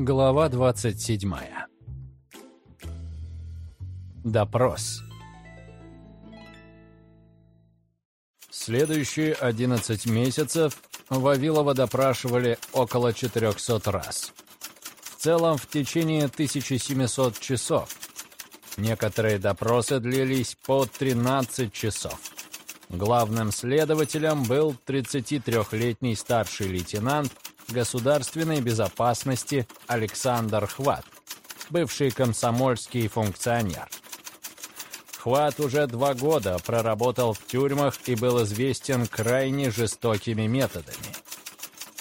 Глава 27. Допрос. Следующие 11 месяцев Вавилова допрашивали около 400 раз. В целом в течение 1700 часов. Некоторые допросы длились по 13 часов. Главным следователем был 33-летний старший лейтенант государственной безопасности Александр Хват, бывший комсомольский функционер. Хват уже два года проработал в тюрьмах и был известен крайне жестокими методами.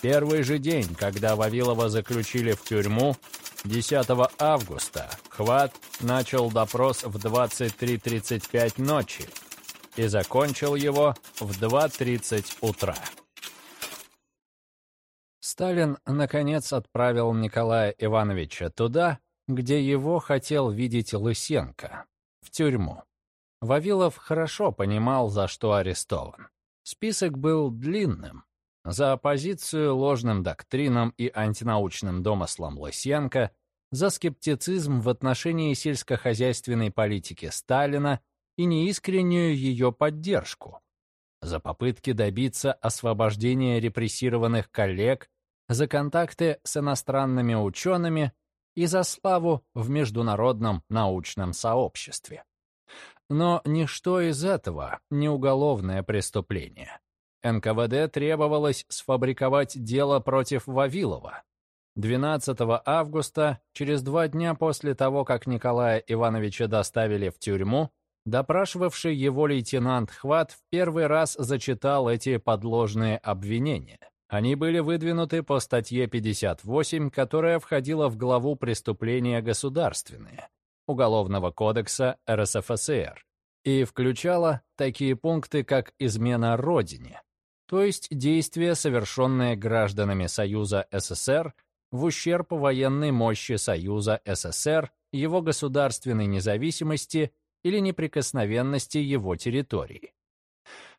Первый же день, когда Вавилова заключили в тюрьму, 10 августа, Хват начал допрос в 23.35 ночи и закончил его в 2.30 утра. Сталин, наконец, отправил Николая Ивановича туда, где его хотел видеть Лысенко, в тюрьму. Вавилов хорошо понимал, за что арестован. Список был длинным. За оппозицию ложным доктринам и антинаучным домыслам Лысенко, за скептицизм в отношении сельскохозяйственной политики Сталина и неискреннюю ее поддержку, за попытки добиться освобождения репрессированных коллег за контакты с иностранными учеными и за славу в международном научном сообществе. Но ничто из этого не уголовное преступление. НКВД требовалось сфабриковать дело против Вавилова. 12 августа, через два дня после того, как Николая Ивановича доставили в тюрьму, допрашивавший его лейтенант Хват в первый раз зачитал эти подложные обвинения. Они были выдвинуты по статье 58, которая входила в главу «Преступления государственные» Уголовного кодекса РСФСР и включала такие пункты, как измена Родине, то есть действия, совершенные гражданами Союза СССР в ущерб военной мощи Союза СССР, его государственной независимости или неприкосновенности его территории.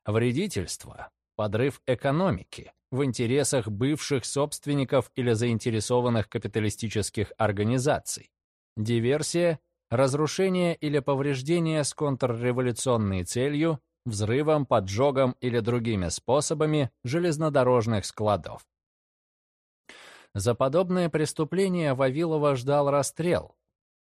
Вредительство, подрыв экономики, в интересах бывших собственников или заинтересованных капиталистических организаций. Диверсия, разрушение или повреждение с контрреволюционной целью, взрывом, поджогом или другими способами железнодорожных складов. За подобное преступление Вавилова ждал расстрел.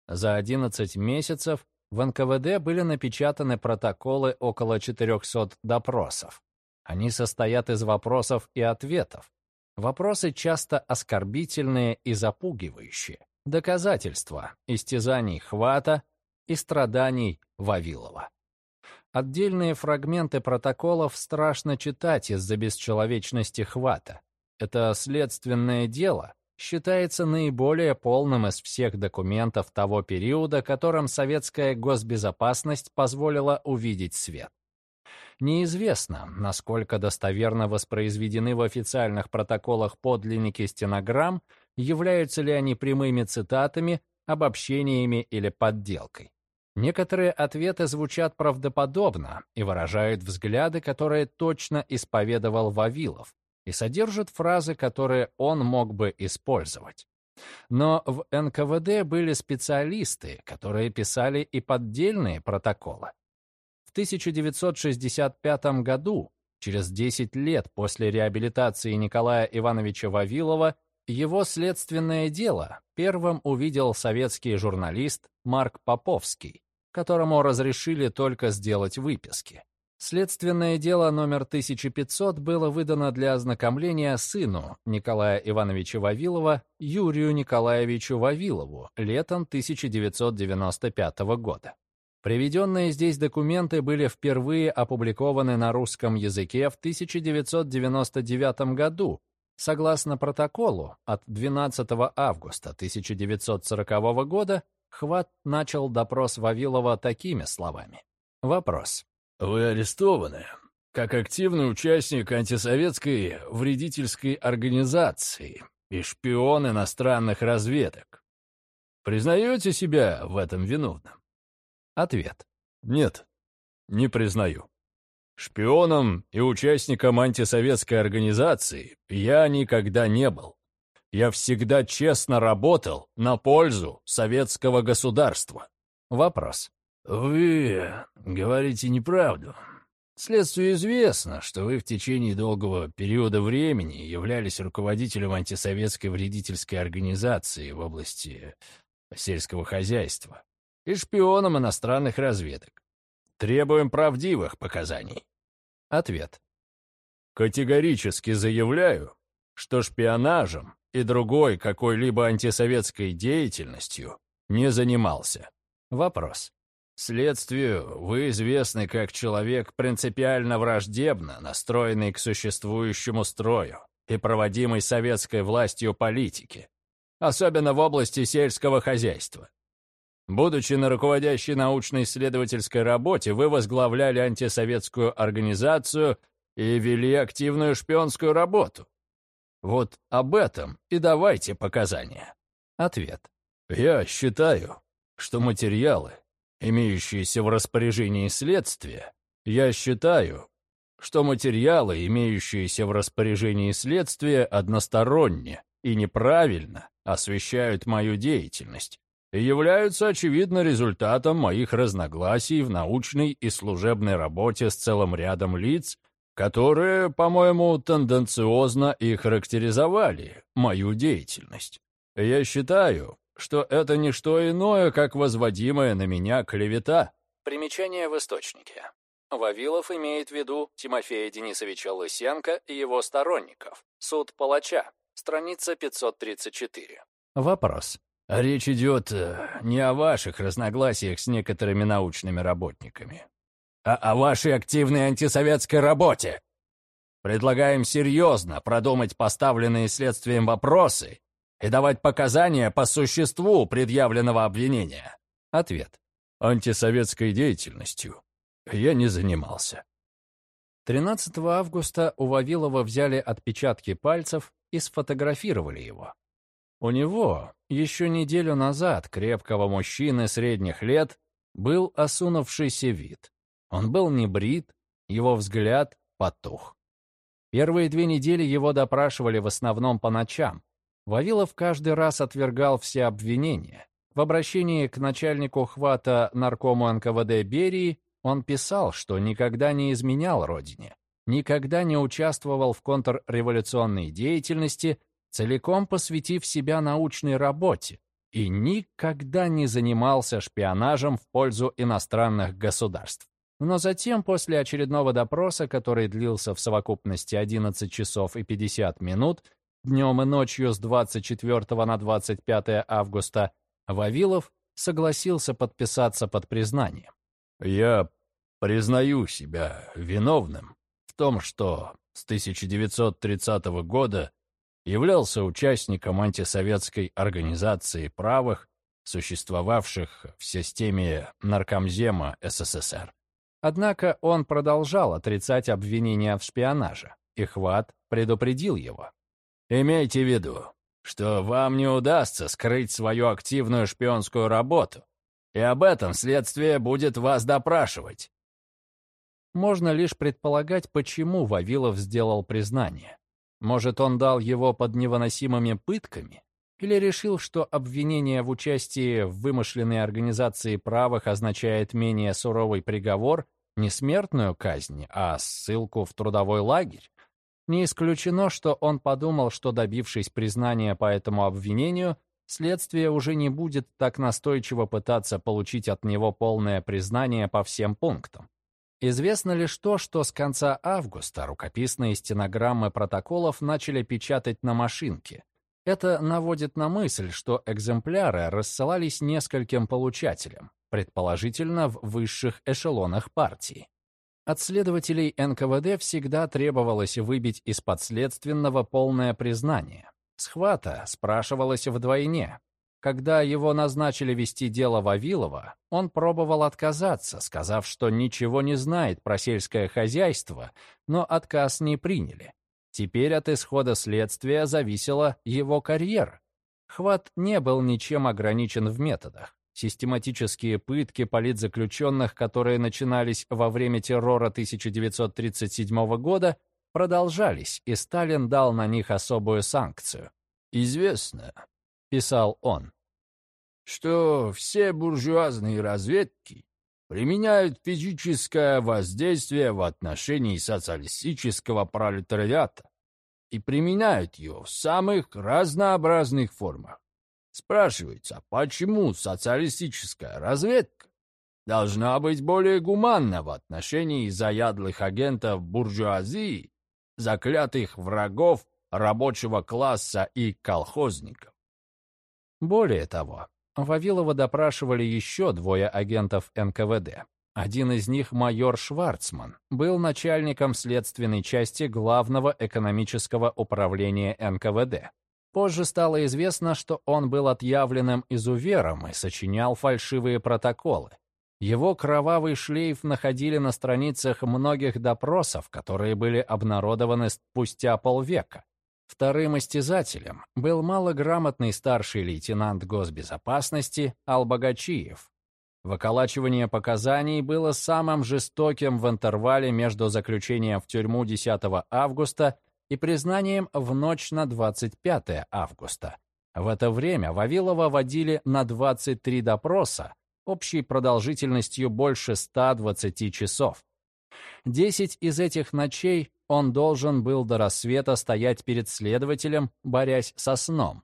За 11 месяцев в НКВД были напечатаны протоколы около 400 допросов. Они состоят из вопросов и ответов. Вопросы часто оскорбительные и запугивающие. Доказательства истязаний Хвата и страданий Вавилова. Отдельные фрагменты протоколов страшно читать из-за бесчеловечности Хвата. Это следственное дело считается наиболее полным из всех документов того периода, которым советская госбезопасность позволила увидеть свет. Неизвестно, насколько достоверно воспроизведены в официальных протоколах подлинники стенограмм, являются ли они прямыми цитатами, обобщениями или подделкой. Некоторые ответы звучат правдоподобно и выражают взгляды, которые точно исповедовал Вавилов, и содержат фразы, которые он мог бы использовать. Но в НКВД были специалисты, которые писали и поддельные протоколы. 1965 году, через 10 лет после реабилитации Николая Ивановича Вавилова, его следственное дело первым увидел советский журналист Марк Поповский, которому разрешили только сделать выписки. Следственное дело номер 1500 было выдано для ознакомления сыну Николая Ивановича Вавилова Юрию Николаевичу Вавилову летом 1995 года. Приведенные здесь документы были впервые опубликованы на русском языке в 1999 году, согласно протоколу от 12 августа 1940 года, Хват начал допрос Вавилова такими словами. Вопрос. «Вы арестованы как активный участник антисоветской вредительской организации и шпион иностранных разведок. Признаете себя в этом виновным?» Ответ. Нет, не признаю. Шпионом и участником антисоветской организации я никогда не был. Я всегда честно работал на пользу советского государства. Вопрос. Вы говорите неправду. Следствию известно, что вы в течение долгого периода времени являлись руководителем антисоветской вредительской организации в области сельского хозяйства и шпионом иностранных разведок. Требуем правдивых показаний. Ответ. Категорически заявляю, что шпионажем и другой какой-либо антисоветской деятельностью не занимался. Вопрос. Следствию вы известны как человек принципиально враждебно настроенный к существующему строю и проводимой советской властью политики, особенно в области сельского хозяйства. Будучи на руководящей научно-исследовательской работе, вы возглавляли антисоветскую организацию и вели активную шпионскую работу. Вот об этом и давайте показания. Ответ. Я считаю, что материалы, имеющиеся в распоряжении следствия, я считаю, что материалы, имеющиеся в распоряжении следствия, односторонне и неправильно освещают мою деятельность и являются, очевидно, результатом моих разногласий в научной и служебной работе с целым рядом лиц, которые, по-моему, тенденциозно и характеризовали мою деятельность. Я считаю, что это не что иное, как возводимая на меня клевета. Примечание в источнике. Вавилов имеет в виду Тимофея Денисовича Лысенко и его сторонников. Суд палача. Страница 534. Вопрос. Речь идет э, не о ваших разногласиях с некоторыми научными работниками, а о вашей активной антисоветской работе. Предлагаем серьезно продумать поставленные следствием вопросы и давать показания по существу предъявленного обвинения. Ответ. Антисоветской деятельностью я не занимался. 13 августа у Вавилова взяли отпечатки пальцев и сфотографировали его. У него еще неделю назад крепкого мужчины средних лет был осунувшийся вид. Он был не брит, его взгляд потух. Первые две недели его допрашивали в основном по ночам, Вавилов каждый раз отвергал все обвинения. В обращении к начальнику хвата наркому НКВД Берии он писал, что никогда не изменял родине, никогда не участвовал в контрреволюционной деятельности, целиком посвятив себя научной работе, и никогда не занимался шпионажем в пользу иностранных государств. Но затем, после очередного допроса, который длился в совокупности 11 часов и 50 минут, Днем и ночью с 24 на 25 августа Вавилов согласился подписаться под признанием. «Я признаю себя виновным в том, что с 1930 года являлся участником антисоветской организации правых, существовавших в системе Наркомзема СССР. Однако он продолжал отрицать обвинения в шпионаже, и Хват предупредил его. Имейте в виду, что вам не удастся скрыть свою активную шпионскую работу, и об этом следствие будет вас допрашивать. Можно лишь предполагать, почему Вавилов сделал признание. Может, он дал его под невыносимыми пытками? Или решил, что обвинение в участии в вымышленной организации правых означает менее суровый приговор, не смертную казнь, а ссылку в трудовой лагерь? Не исключено, что он подумал, что, добившись признания по этому обвинению, следствие уже не будет так настойчиво пытаться получить от него полное признание по всем пунктам. Известно лишь то, что с конца августа рукописные стенограммы протоколов начали печатать на машинке. Это наводит на мысль, что экземпляры рассылались нескольким получателям, предположительно в высших эшелонах партии. От следователей НКВД всегда требовалось выбить из подследственного полное признание. Схвата спрашивалась вдвойне. Когда его назначили вести дело Вавилова, он пробовал отказаться, сказав, что ничего не знает про сельское хозяйство, но отказ не приняли. Теперь от исхода следствия зависела его карьера. Хват не был ничем ограничен в методах. Систематические пытки политзаключенных, которые начинались во время террора 1937 года, продолжались, и Сталин дал на них особую санкцию. «Известно», — писал он, — «что все буржуазные разведки применяют физическое воздействие в отношении социалистического пролетариата и применяют ее в самых разнообразных формах. Спрашивается, почему социалистическая разведка должна быть более гуманна в отношении заядлых агентов буржуазии, заклятых врагов рабочего класса и колхозников. Более того, Вавилова допрашивали еще двое агентов НКВД. Один из них, майор Шварцман, был начальником следственной части Главного экономического управления НКВД. Позже стало известно, что он был отъявленным изувером и сочинял фальшивые протоколы. Его кровавый шлейф находили на страницах многих допросов, которые были обнародованы спустя полвека. Вторым истязателем был малограмотный старший лейтенант госбезопасности Албагачиев. Выколачивание показаний было самым жестоким в интервале между заключением в тюрьму 10 августа и признанием в ночь на 25 августа. В это время Вавилова водили на 23 допроса, общей продолжительностью больше 120 часов. Десять из этих ночей он должен был до рассвета стоять перед следователем, борясь со сном.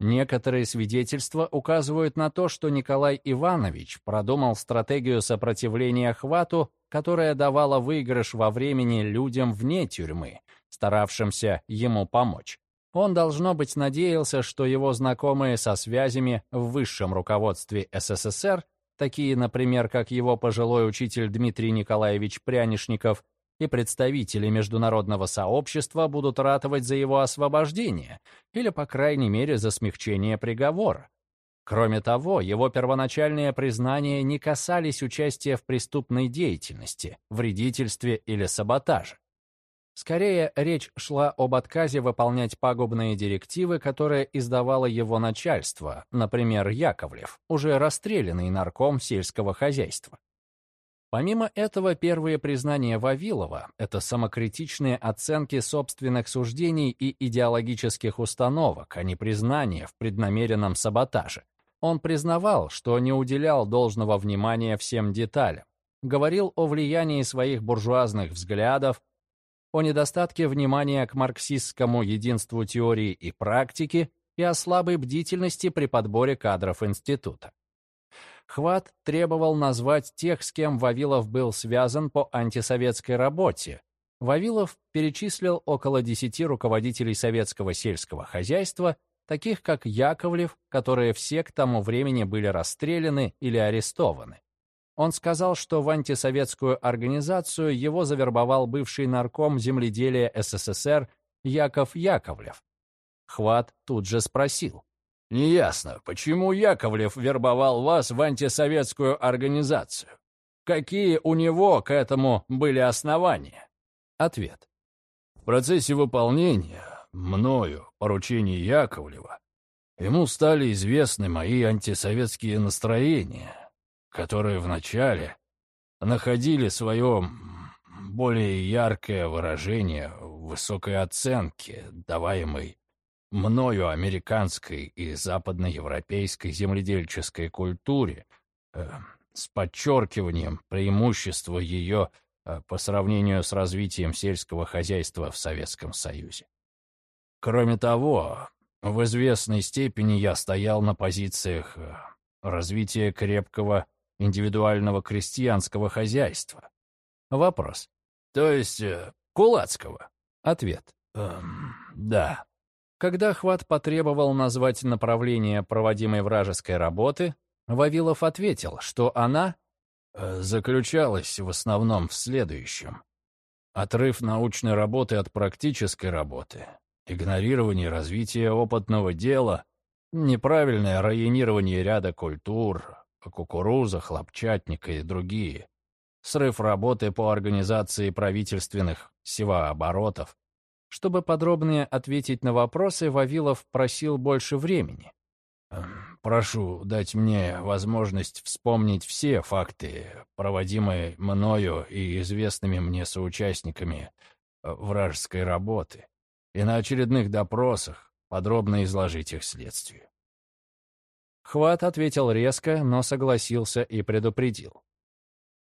Некоторые свидетельства указывают на то, что Николай Иванович продумал стратегию сопротивления хвату, которая давала выигрыш во времени людям вне тюрьмы, старавшимся ему помочь. Он, должно быть, надеялся, что его знакомые со связями в высшем руководстве СССР, такие, например, как его пожилой учитель Дмитрий Николаевич Прянишников, и представители международного сообщества будут ратовать за его освобождение или, по крайней мере, за смягчение приговора. Кроме того, его первоначальные признания не касались участия в преступной деятельности, вредительстве или саботаже. Скорее, речь шла об отказе выполнять пагубные директивы, которые издавало его начальство, например, Яковлев, уже расстрелянный нарком сельского хозяйства. Помимо этого, первые признания Вавилова — это самокритичные оценки собственных суждений и идеологических установок, а не признания в преднамеренном саботаже. Он признавал, что не уделял должного внимания всем деталям, говорил о влиянии своих буржуазных взглядов, о недостатке внимания к марксистскому единству теории и практики и о слабой бдительности при подборе кадров института. Хват требовал назвать тех, с кем Вавилов был связан по антисоветской работе. Вавилов перечислил около десяти руководителей советского сельского хозяйства, таких как Яковлев, которые все к тому времени были расстреляны или арестованы. Он сказал, что в антисоветскую организацию его завербовал бывший нарком земледелия СССР Яков Яковлев. Хват тут же спросил, Неясно, почему Яковлев вербовал вас в антисоветскую организацию? Какие у него к этому были основания? Ответ. В процессе выполнения мною поручений Яковлева ему стали известны мои антисоветские настроения, которые вначале находили свое более яркое выражение в высокой оценке, даваемой мною американской и западноевропейской земледельческой культуре э, с подчеркиванием преимущества ее э, по сравнению с развитием сельского хозяйства в Советском Союзе. Кроме того, в известной степени я стоял на позициях э, развития крепкого индивидуального крестьянского хозяйства. Вопрос. То есть э, кулацкого? Ответ. Эм, да. Когда Хват потребовал назвать направление проводимой вражеской работы, Вавилов ответил, что она э, заключалась в основном в следующем. Отрыв научной работы от практической работы, игнорирование развития опытного дела, неправильное районирование ряда культур, кукуруза, хлопчатника и другие, срыв работы по организации правительственных севооборотов, чтобы подробнее ответить на вопросы, Вавилов просил больше времени. Эм, «Прошу дать мне возможность вспомнить все факты, проводимые мною и известными мне соучастниками э, вражеской работы, и на очередных допросах подробно изложить их следствию. Хват ответил резко, но согласился и предупредил.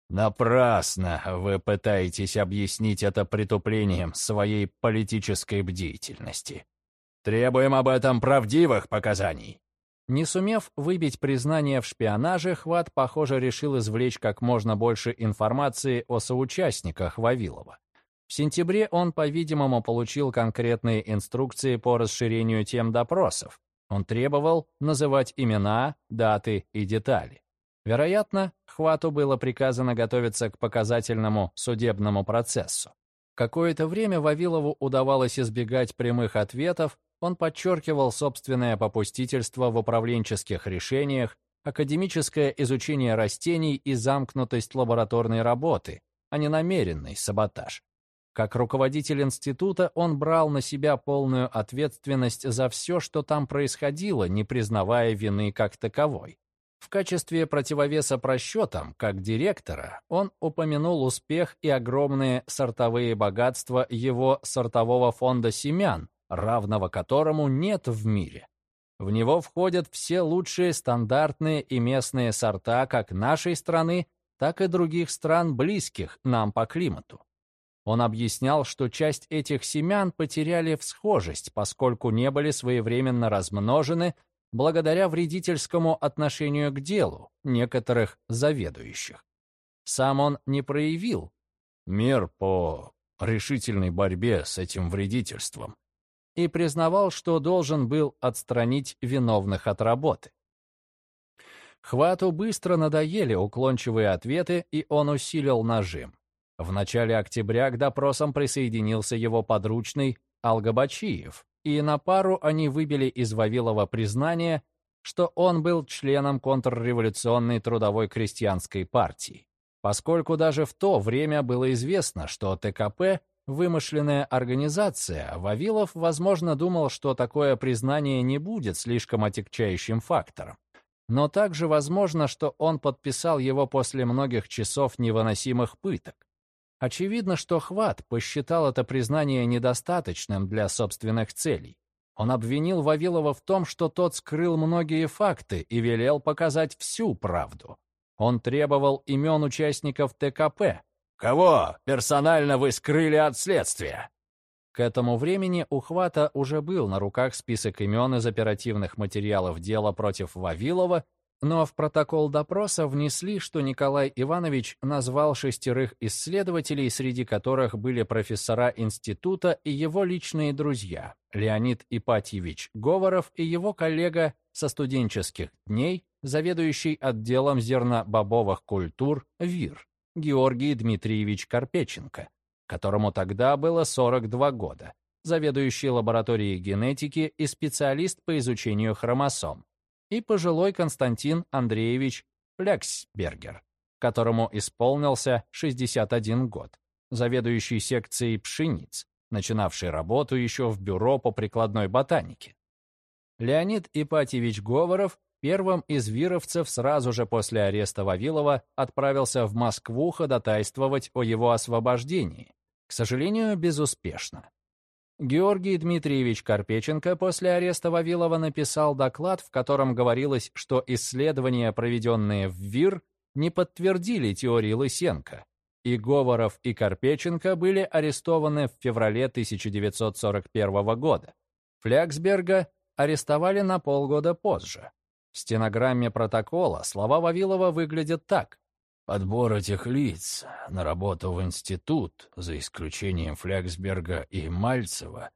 «Напрасно вы пытаетесь объяснить это притуплением своей политической бдительности. Требуем об этом правдивых показаний». Не сумев выбить признание в шпионаже, Хват, похоже, решил извлечь как можно больше информации о соучастниках Вавилова. В сентябре он, по-видимому, получил конкретные инструкции по расширению тем допросов. Он требовал называть имена, даты и детали. Вероятно, Хвату было приказано готовиться к показательному судебному процессу. Какое-то время Вавилову удавалось избегать прямых ответов, он подчеркивал собственное попустительство в управленческих решениях, академическое изучение растений и замкнутость лабораторной работы, а не намеренный саботаж. Как руководитель института он брал на себя полную ответственность за все, что там происходило, не признавая вины как таковой. В качестве противовеса просчетам, как директора, он упомянул успех и огромные сортовые богатства его сортового фонда семян, равного которому нет в мире. В него входят все лучшие стандартные и местные сорта как нашей страны, так и других стран, близких нам по климату. Он объяснял, что часть этих семян потеряли всхожесть, поскольку не были своевременно размножены благодаря вредительскому отношению к делу некоторых заведующих. Сам он не проявил мер по решительной борьбе с этим вредительством и признавал, что должен был отстранить виновных от работы. Хвату быстро надоели уклончивые ответы, и он усилил нажим. В начале октября к допросам присоединился его подручный Алгабачиев, и на пару они выбили из Вавилова признание, что он был членом контрреволюционной трудовой крестьянской партии, поскольку даже в то время было известно, что ТКП — вымышленная организация, Вавилов, возможно, думал, что такое признание не будет слишком отягчающим фактором. Но также возможно, что он подписал его после многих часов невыносимых пыток. Очевидно, что Хват посчитал это признание недостаточным для собственных целей. Он обвинил Вавилова в том, что тот скрыл многие факты и велел показать всю правду. Он требовал имен участников ТКП. «Кого персонально вы скрыли от следствия?» К этому времени у Хвата уже был на руках список имен из оперативных материалов дела против Вавилова но в протокол допроса внесли, что Николай Иванович назвал шестерых исследователей, среди которых были профессора института и его личные друзья Леонид Ипатьевич Говоров и его коллега со студенческих дней, заведующий отделом зернобобовых культур ВИР Георгий Дмитриевич Карпеченко, которому тогда было 42 года, заведующий лабораторией генетики и специалист по изучению хромосом, и пожилой Константин Андреевич Флексбергер, которому исполнился 61 год, заведующий секцией пшениц, начинавший работу еще в бюро по прикладной ботанике. Леонид Ипатьевич Говоров, первым из вировцев сразу же после ареста Вавилова, отправился в Москву ходатайствовать о его освобождении, к сожалению, безуспешно. Георгий Дмитриевич Карпеченко после ареста Вавилова написал доклад, в котором говорилось, что исследования, проведенные в ВИР, не подтвердили теории Лысенко, и Говоров и Карпеченко были арестованы в феврале 1941 года. Фляксберга арестовали на полгода позже. В стенограмме протокола слова Вавилова выглядят так. Подбор этих лиц на работу в институт, за исключением Фляксберга и Мальцева,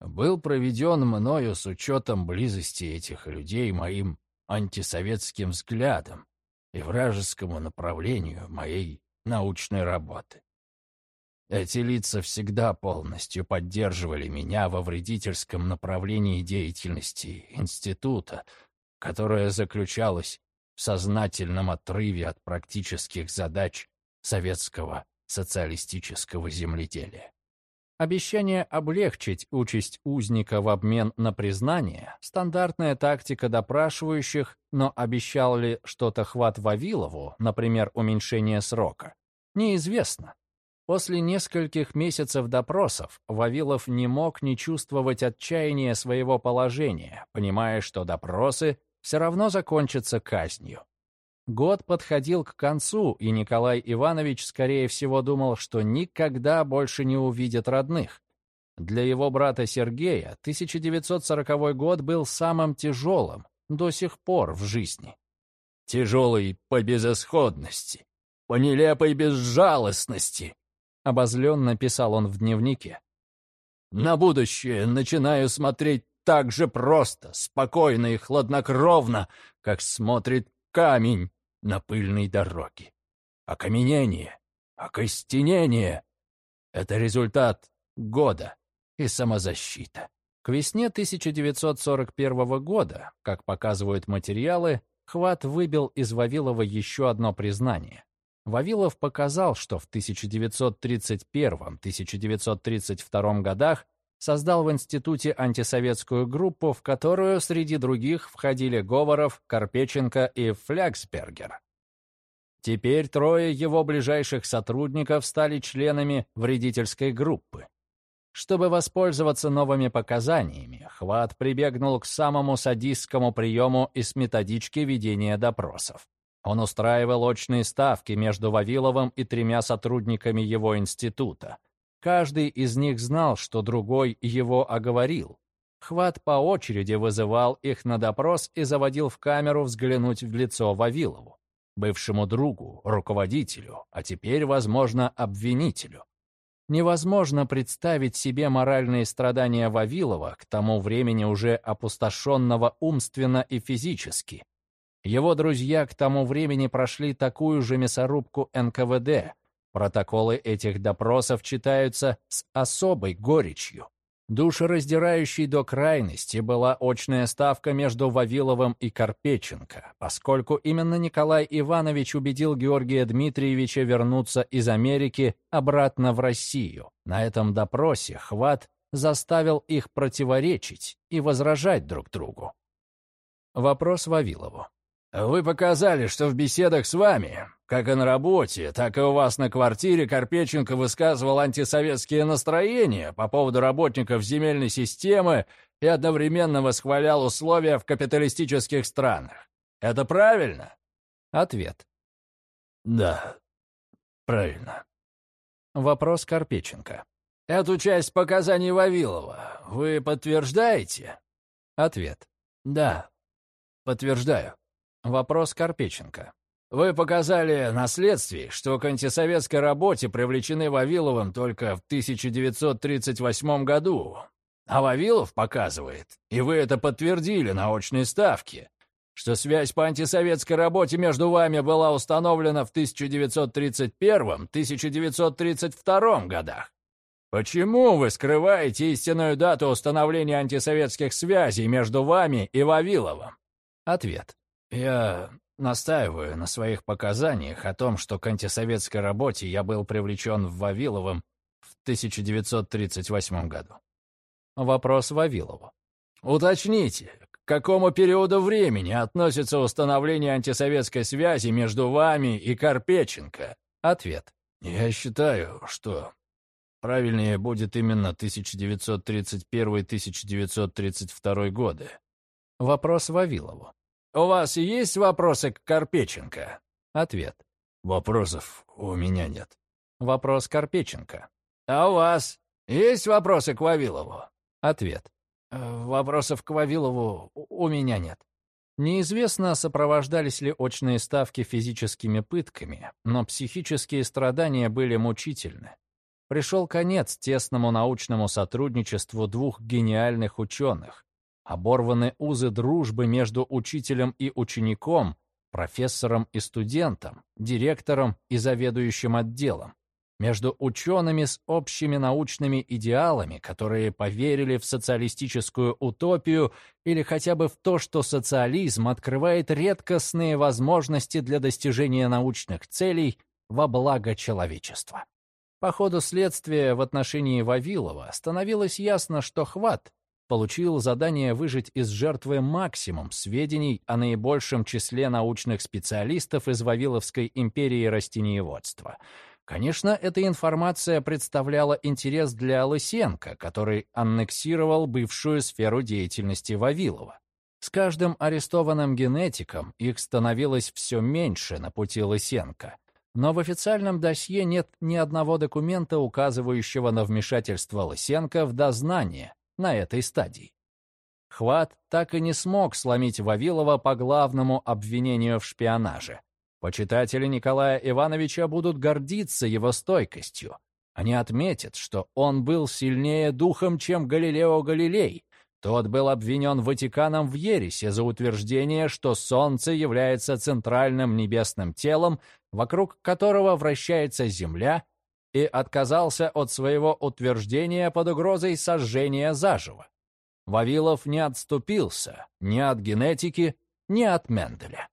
был проведен мною с учетом близости этих людей моим антисоветским взглядом и вражескому направлению моей научной работы. Эти лица всегда полностью поддерживали меня во вредительском направлении деятельности института, которое заключалось сознательном отрыве от практических задач советского социалистического земледелия. Обещание облегчить участь узника в обмен на признание – стандартная тактика допрашивающих, но обещал ли что-то хват Вавилову, например, уменьшение срока, неизвестно. После нескольких месяцев допросов Вавилов не мог не чувствовать отчаяния своего положения, понимая, что допросы все равно закончатся казнью. Год подходил к концу, и Николай Иванович, скорее всего, думал, что никогда больше не увидит родных. Для его брата Сергея 1940 год был самым тяжелым до сих пор в жизни. «Тяжелый по безысходности, по нелепой безжалостности», — обозленно писал он в дневнике. «На будущее начинаю смотреть так же просто, спокойно и хладнокровно, как смотрит камень на пыльной дороге. Окаменение, окостенение — это результат года и самозащита. К весне 1941 года, как показывают материалы, Хват выбил из Вавилова еще одно признание. Вавилов показал, что в 1931-1932 годах создал в институте антисоветскую группу, в которую среди других входили Говоров, Карпеченко и Фляксбергер. Теперь трое его ближайших сотрудников стали членами вредительской группы. Чтобы воспользоваться новыми показаниями, Хват прибегнул к самому садистскому приему из методички ведения допросов. Он устраивал очные ставки между Вавиловым и тремя сотрудниками его института — Каждый из них знал, что другой его оговорил. Хват по очереди вызывал их на допрос и заводил в камеру взглянуть в лицо Вавилову, бывшему другу, руководителю, а теперь, возможно, обвинителю. Невозможно представить себе моральные страдания Вавилова, к тому времени уже опустошенного умственно и физически. Его друзья к тому времени прошли такую же мясорубку НКВД, Протоколы этих допросов читаются с особой горечью. Душераздирающей до крайности была очная ставка между Вавиловым и Карпеченко, поскольку именно Николай Иванович убедил Георгия Дмитриевича вернуться из Америки обратно в Россию. На этом допросе Хват заставил их противоречить и возражать друг другу. Вопрос Вавилову. «Вы показали, что в беседах с вами как и на работе, так и у вас на квартире Карпеченко высказывал антисоветские настроения по поводу работников земельной системы и одновременно восхвалял условия в капиталистических странах. Это правильно? Ответ. Да, правильно. Вопрос Карпеченко. Эту часть показаний Вавилова вы подтверждаете? Ответ. Да, подтверждаю. Вопрос Карпеченко. Вы показали на следствии, что к антисоветской работе привлечены Вавиловым только в 1938 году. А Вавилов показывает, и вы это подтвердили на очной ставке, что связь по антисоветской работе между вами была установлена в 1931-1932 годах. Почему вы скрываете истинную дату установления антисоветских связей между вами и Вавиловым? Ответ. Я Настаиваю на своих показаниях о том, что к антисоветской работе я был привлечен в Вавиловом в 1938 году. Вопрос Вавилову. Уточните, к какому периоду времени относится установление антисоветской связи между вами и Карпеченко? Ответ. Я считаю, что правильнее будет именно 1931-1932 годы. Вопрос Вавилову. «У вас есть вопросы к Карпеченко?» Ответ. «Вопросов у меня нет». Вопрос Карпеченко. «А у вас есть вопросы к Вавилову?» Ответ. «Вопросов к Вавилову у меня нет». Неизвестно, сопровождались ли очные ставки физическими пытками, но психические страдания были мучительны. Пришел конец тесному научному сотрудничеству двух гениальных ученых, Оборваны узы дружбы между учителем и учеником, профессором и студентом, директором и заведующим отделом, между учеными с общими научными идеалами, которые поверили в социалистическую утопию или хотя бы в то, что социализм открывает редкостные возможности для достижения научных целей во благо человечества. По ходу следствия в отношении Вавилова становилось ясно, что Хват получил задание выжить из жертвы максимум сведений о наибольшем числе научных специалистов из Вавиловской империи растениеводства. Конечно, эта информация представляла интерес для Лысенко, который аннексировал бывшую сферу деятельности Вавилова. С каждым арестованным генетиком их становилось все меньше на пути Лысенко. Но в официальном досье нет ни одного документа, указывающего на вмешательство Лысенко в дознание на этой стадии. Хват так и не смог сломить Вавилова по главному обвинению в шпионаже. Почитатели Николая Ивановича будут гордиться его стойкостью. Они отметят, что он был сильнее духом, чем Галилео Галилей. Тот был обвинен Ватиканом в ересе за утверждение, что Солнце является центральным небесным телом, вокруг которого вращается Земля, и отказался от своего утверждения под угрозой сожжения заживо. Вавилов не отступился ни от генетики, ни от Менделя.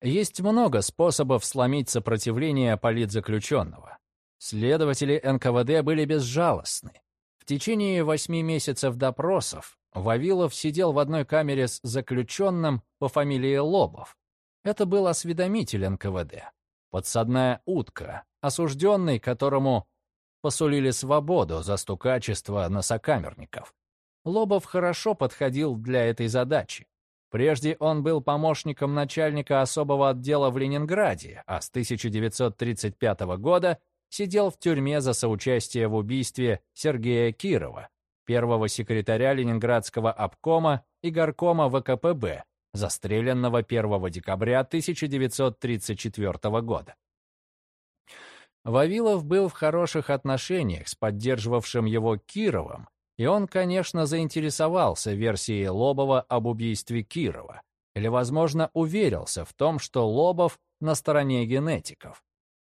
Есть много способов сломить сопротивление политзаключенного. Следователи НКВД были безжалостны. В течение восьми месяцев допросов Вавилов сидел в одной камере с заключенным по фамилии Лобов. Это был осведомитель НКВД. Подсадная утка, осужденный, которому посулили свободу за стукачество на сокамерников. Лобов хорошо подходил для этой задачи. Прежде он был помощником начальника особого отдела в Ленинграде, а с 1935 года сидел в тюрьме за соучастие в убийстве Сергея Кирова, первого секретаря Ленинградского обкома и горкома ВКПБ, застреленного 1 декабря 1934 года. Вавилов был в хороших отношениях с поддерживавшим его Кировым и он, конечно, заинтересовался версией Лобова об убийстве Кирова, или, возможно, уверился в том, что Лобов на стороне генетиков.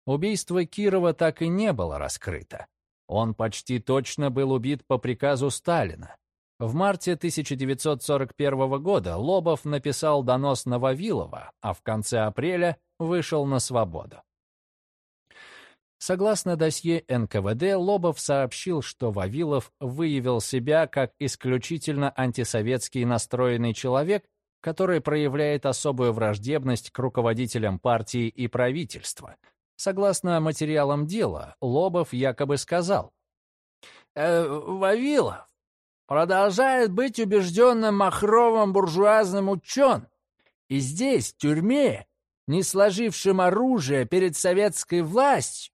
Убийство Кирова так и не было раскрыто. Он почти точно был убит по приказу Сталина. В марте 1941 года Лобов написал донос на Вавилова, а в конце апреля вышел на свободу. Согласно досье НКВД, Лобов сообщил, что Вавилов выявил себя как исключительно антисоветский настроенный человек, который проявляет особую враждебность к руководителям партии и правительства. Согласно материалам дела, Лобов якобы сказал, э, «Вавилов продолжает быть убежденным махровым буржуазным ученым, и здесь, в тюрьме, не сложившим оружие перед советской властью,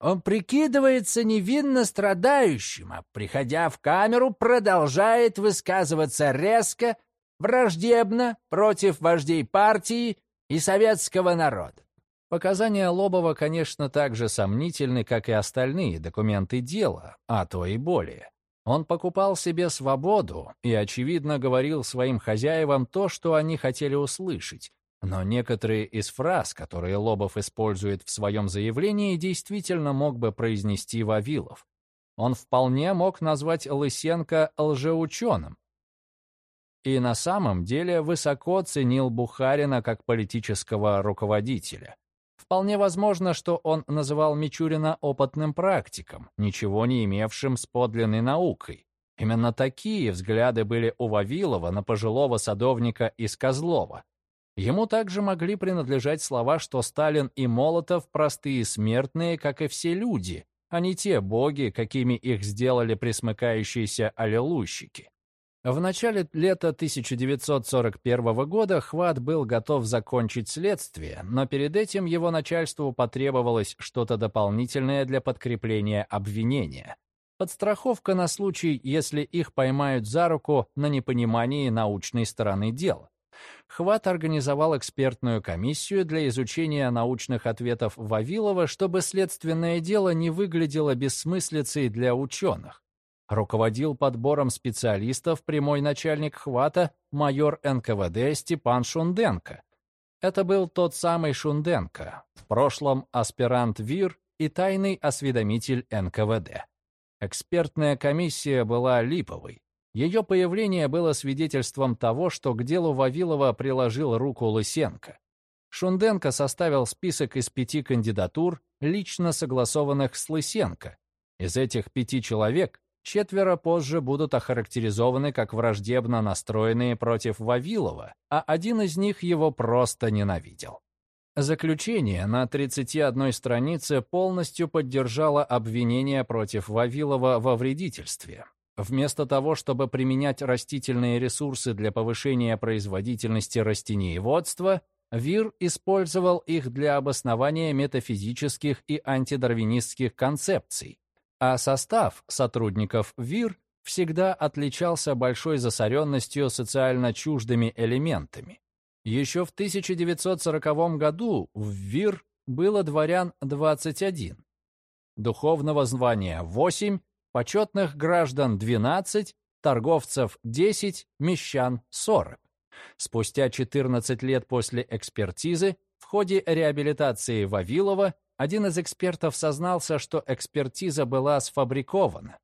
он прикидывается невинно страдающим, а, приходя в камеру, продолжает высказываться резко, враждебно против вождей партии и советского народа. Показания Лобова, конечно, так же сомнительны, как и остальные документы дела, а то и более. Он покупал себе свободу и, очевидно, говорил своим хозяевам то, что они хотели услышать, но некоторые из фраз, которые Лобов использует в своем заявлении, действительно мог бы произнести Вавилов. Он вполне мог назвать Лысенко лжеученым. И на самом деле высоко ценил Бухарина как политического руководителя. Вполне возможно, что он называл Мичурина опытным практиком, ничего не имевшим с подлинной наукой. Именно такие взгляды были у Вавилова на пожилого садовника из Козлова, Ему также могли принадлежать слова, что Сталин и Молотов простые смертные, как и все люди, а не те боги, какими их сделали присмыкающиеся аллилуйщики. В начале лета 1941 года Хват был готов закончить следствие, но перед этим его начальству потребовалось что-то дополнительное для подкрепления обвинения. Подстраховка на случай, если их поймают за руку на непонимании научной стороны дела. Хват организовал экспертную комиссию для изучения научных ответов Вавилова, чтобы следственное дело не выглядело бессмыслицей для ученых. Руководил подбором специалистов прямой начальник Хвата майор НКВД Степан Шунденко. Это был тот самый Шунденко, в прошлом аспирант ВИР и тайный осведомитель НКВД. Экспертная комиссия была липовой. Ее появление было свидетельством того, что к делу Вавилова приложил руку Лысенко. Шунденко составил список из пяти кандидатур, лично согласованных с Лысенко. Из этих пяти человек четверо позже будут охарактеризованы как враждебно настроенные против Вавилова, а один из них его просто ненавидел. Заключение на 31 странице полностью поддержало обвинение против Вавилова во вредительстве. Вместо того, чтобы применять растительные ресурсы для повышения производительности растениеводства, Вир использовал их для обоснования метафизических и антидарвинистских концепций, а состав сотрудников ВИР всегда отличался большой засоренностью социально чуждыми элементами. Еще в 1940 году в ВИР было дворян 21, духовного звания 8, почетных граждан 12, торговцев 10, мещан 40. Спустя 14 лет после экспертизы, в ходе реабилитации Вавилова, один из экспертов сознался, что экспертиза была сфабрикована.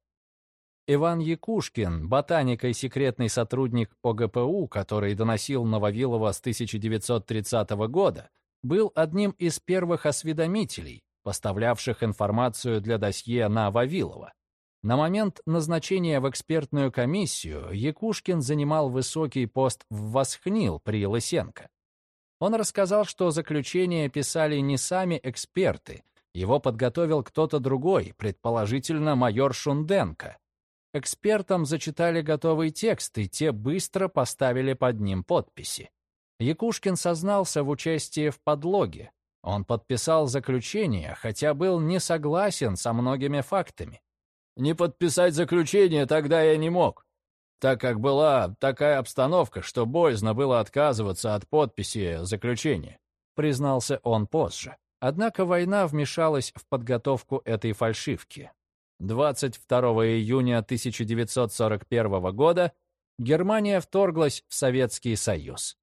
Иван Якушкин, ботаник и секретный сотрудник ОГПУ, который доносил на Вавилова с 1930 года, был одним из первых осведомителей, поставлявших информацию для досье на Вавилова. На момент назначения в экспертную комиссию Якушкин занимал высокий пост в Восхнил при Лысенко. Он рассказал, что заключение писали не сами эксперты, его подготовил кто-то другой, предположительно майор Шунденко. Экспертам зачитали готовый текст, и те быстро поставили под ним подписи. Якушкин сознался в участии в подлоге. Он подписал заключение, хотя был не согласен со многими фактами. Не подписать заключение тогда я не мог, так как была такая обстановка, что боязно было отказываться от подписи заключения, признался он позже. Однако война вмешалась в подготовку этой фальшивки. 22 июня 1941 года Германия вторглась в Советский Союз.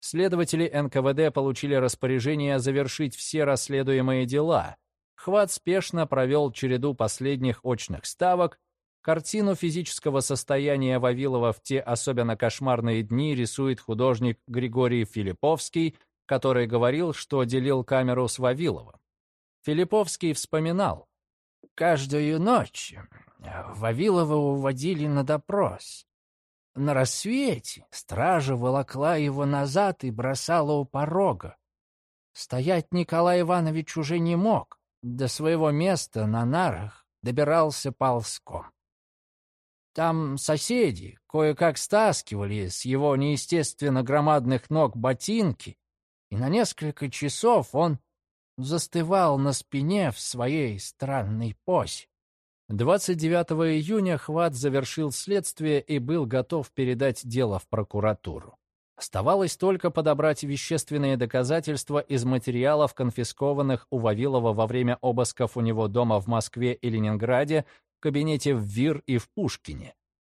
Следователи НКВД получили распоряжение завершить все расследуемые дела, Хват спешно провел череду последних очных ставок. Картину физического состояния Вавилова в те особенно кошмарные дни рисует художник Григорий Филипповский, который говорил, что делил камеру с Вавиловым. Филипповский вспоминал. «Каждую ночь Вавилова уводили на допрос. На рассвете стража волокла его назад и бросала у порога. Стоять Николай Иванович уже не мог до своего места на нарах добирался ползком. Там соседи кое-как стаскивали с его неестественно громадных ног ботинки, и на несколько часов он застывал на спине в своей странной позе. 29 июня Хват завершил следствие и был готов передать дело в прокуратуру. Оставалось только подобрать вещественные доказательства из материалов, конфискованных у Вавилова во время обысков у него дома в Москве и Ленинграде, кабинете в ВИР и в Пушкине.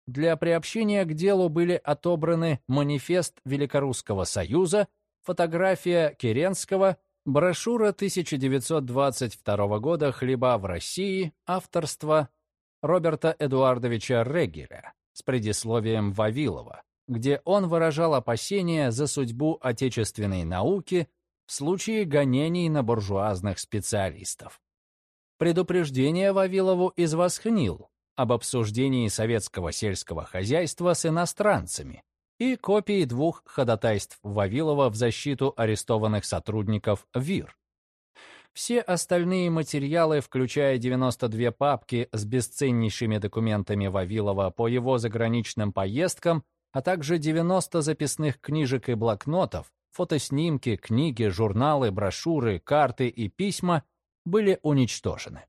Для приобщения к делу были отобраны манифест Великорусского Союза, фотография Керенского, брошюра 1922 года «Хлеба в России», авторство Роберта Эдуардовича Регеля с предисловием Вавилова где он выражал опасения за судьбу отечественной науки в случае гонений на буржуазных специалистов. Предупреждение Вавилову из Восхнил об обсуждении советского сельского хозяйства с иностранцами и копии двух ходатайств Вавилова в защиту арестованных сотрудников ВИР. Все остальные материалы, включая 92 папки с бесценнейшими документами Вавилова по его заграничным поездкам, а также 90 записных книжек и блокнотов, фотоснимки, книги, журналы, брошюры, карты и письма были уничтожены.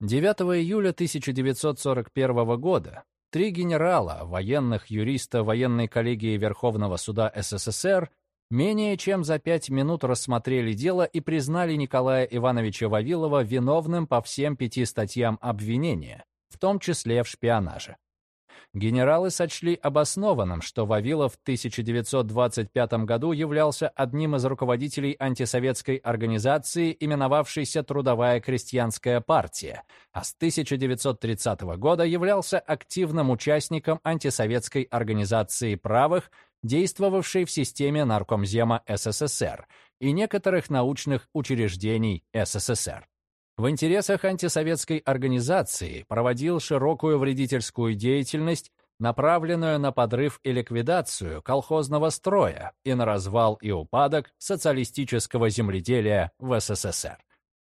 9 июля 1941 года три генерала, военных юриста военной коллегии Верховного суда СССР, менее чем за пять минут рассмотрели дело и признали Николая Ивановича Вавилова виновным по всем пяти статьям обвинения, в том числе в шпионаже генералы сочли обоснованным, что Вавилов в 1925 году являлся одним из руководителей антисоветской организации, именовавшейся Трудовая крестьянская партия, а с 1930 года являлся активным участником антисоветской организации правых, действовавшей в системе Наркомзема СССР и некоторых научных учреждений СССР в интересах антисоветской организации проводил широкую вредительскую деятельность, направленную на подрыв и ликвидацию колхозного строя и на развал и упадок социалистического земледелия в СССР.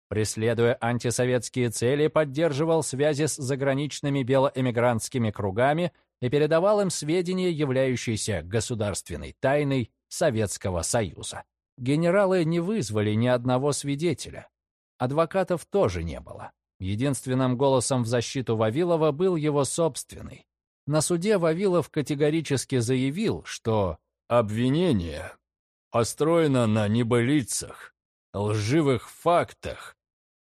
Преследуя антисоветские цели, поддерживал связи с заграничными белоэмигрантскими кругами и передавал им сведения, являющиеся государственной тайной Советского Союза. Генералы не вызвали ни одного свидетеля. Адвокатов тоже не было. Единственным голосом в защиту Вавилова был его собственный. На суде Вавилов категорически заявил, что «обвинение построено на небылицах, лживых фактах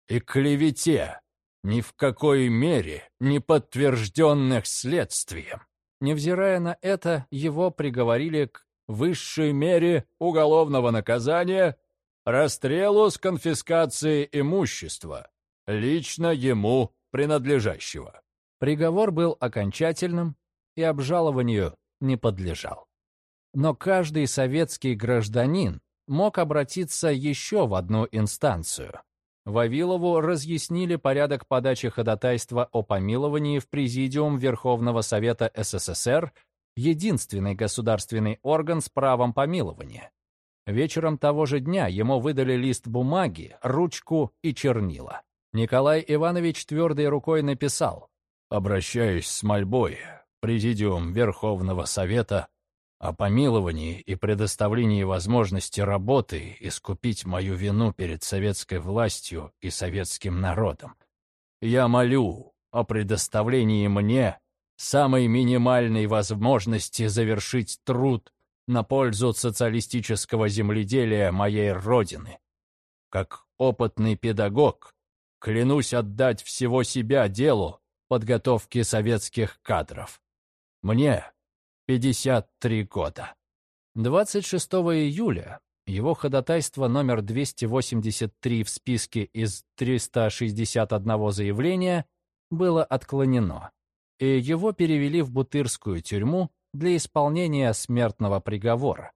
и клевете, ни в какой мере не подтвержденных следствием». Невзирая на это, его приговорили к высшей мере уголовного наказания расстрелу с конфискацией имущества, лично ему принадлежащего. Приговор был окончательным и обжалованию не подлежал. Но каждый советский гражданин мог обратиться еще в одну инстанцию. Вавилову разъяснили порядок подачи ходатайства о помиловании в Президиум Верховного Совета СССР, единственный государственный орган с правом помилования. Вечером того же дня ему выдали лист бумаги, ручку и чернила. Николай Иванович твердой рукой написал «Обращаюсь с мольбой, Президиум Верховного Совета, о помиловании и предоставлении возможности работы искупить мою вину перед советской властью и советским народом. Я молю о предоставлении мне самой минимальной возможности завершить труд на пользу социалистического земледелия моей Родины. Как опытный педагог, клянусь отдать всего себя делу подготовки советских кадров. Мне 53 года. 26 июля его ходатайство номер 283 в списке из 361 заявления было отклонено, и его перевели в Бутырскую тюрьму для исполнения смертного приговора.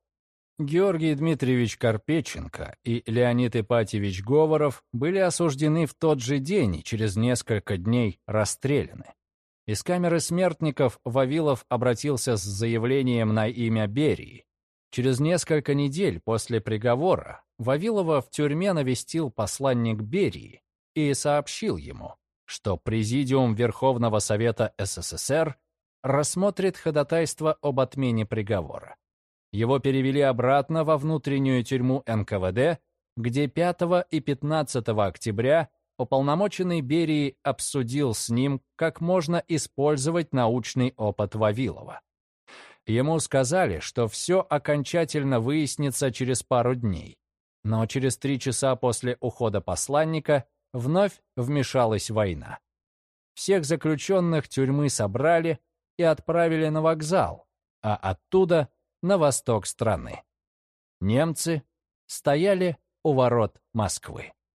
Георгий Дмитриевич Карпеченко и Леонид Ипатьевич Говоров были осуждены в тот же день и через несколько дней расстреляны. Из камеры смертников Вавилов обратился с заявлением на имя Берии. Через несколько недель после приговора Вавилова в тюрьме навестил посланник Берии и сообщил ему, что Президиум Верховного Совета СССР рассмотрит ходатайство об отмене приговора. Его перевели обратно во внутреннюю тюрьму НКВД, где 5 и 15 октября уполномоченный Берии обсудил с ним, как можно использовать научный опыт Вавилова. Ему сказали, что все окончательно выяснится через пару дней. Но через три часа после ухода посланника вновь вмешалась война. Всех заключенных тюрьмы собрали и отправили на вокзал, а оттуда на восток страны. Немцы стояли у ворот Москвы.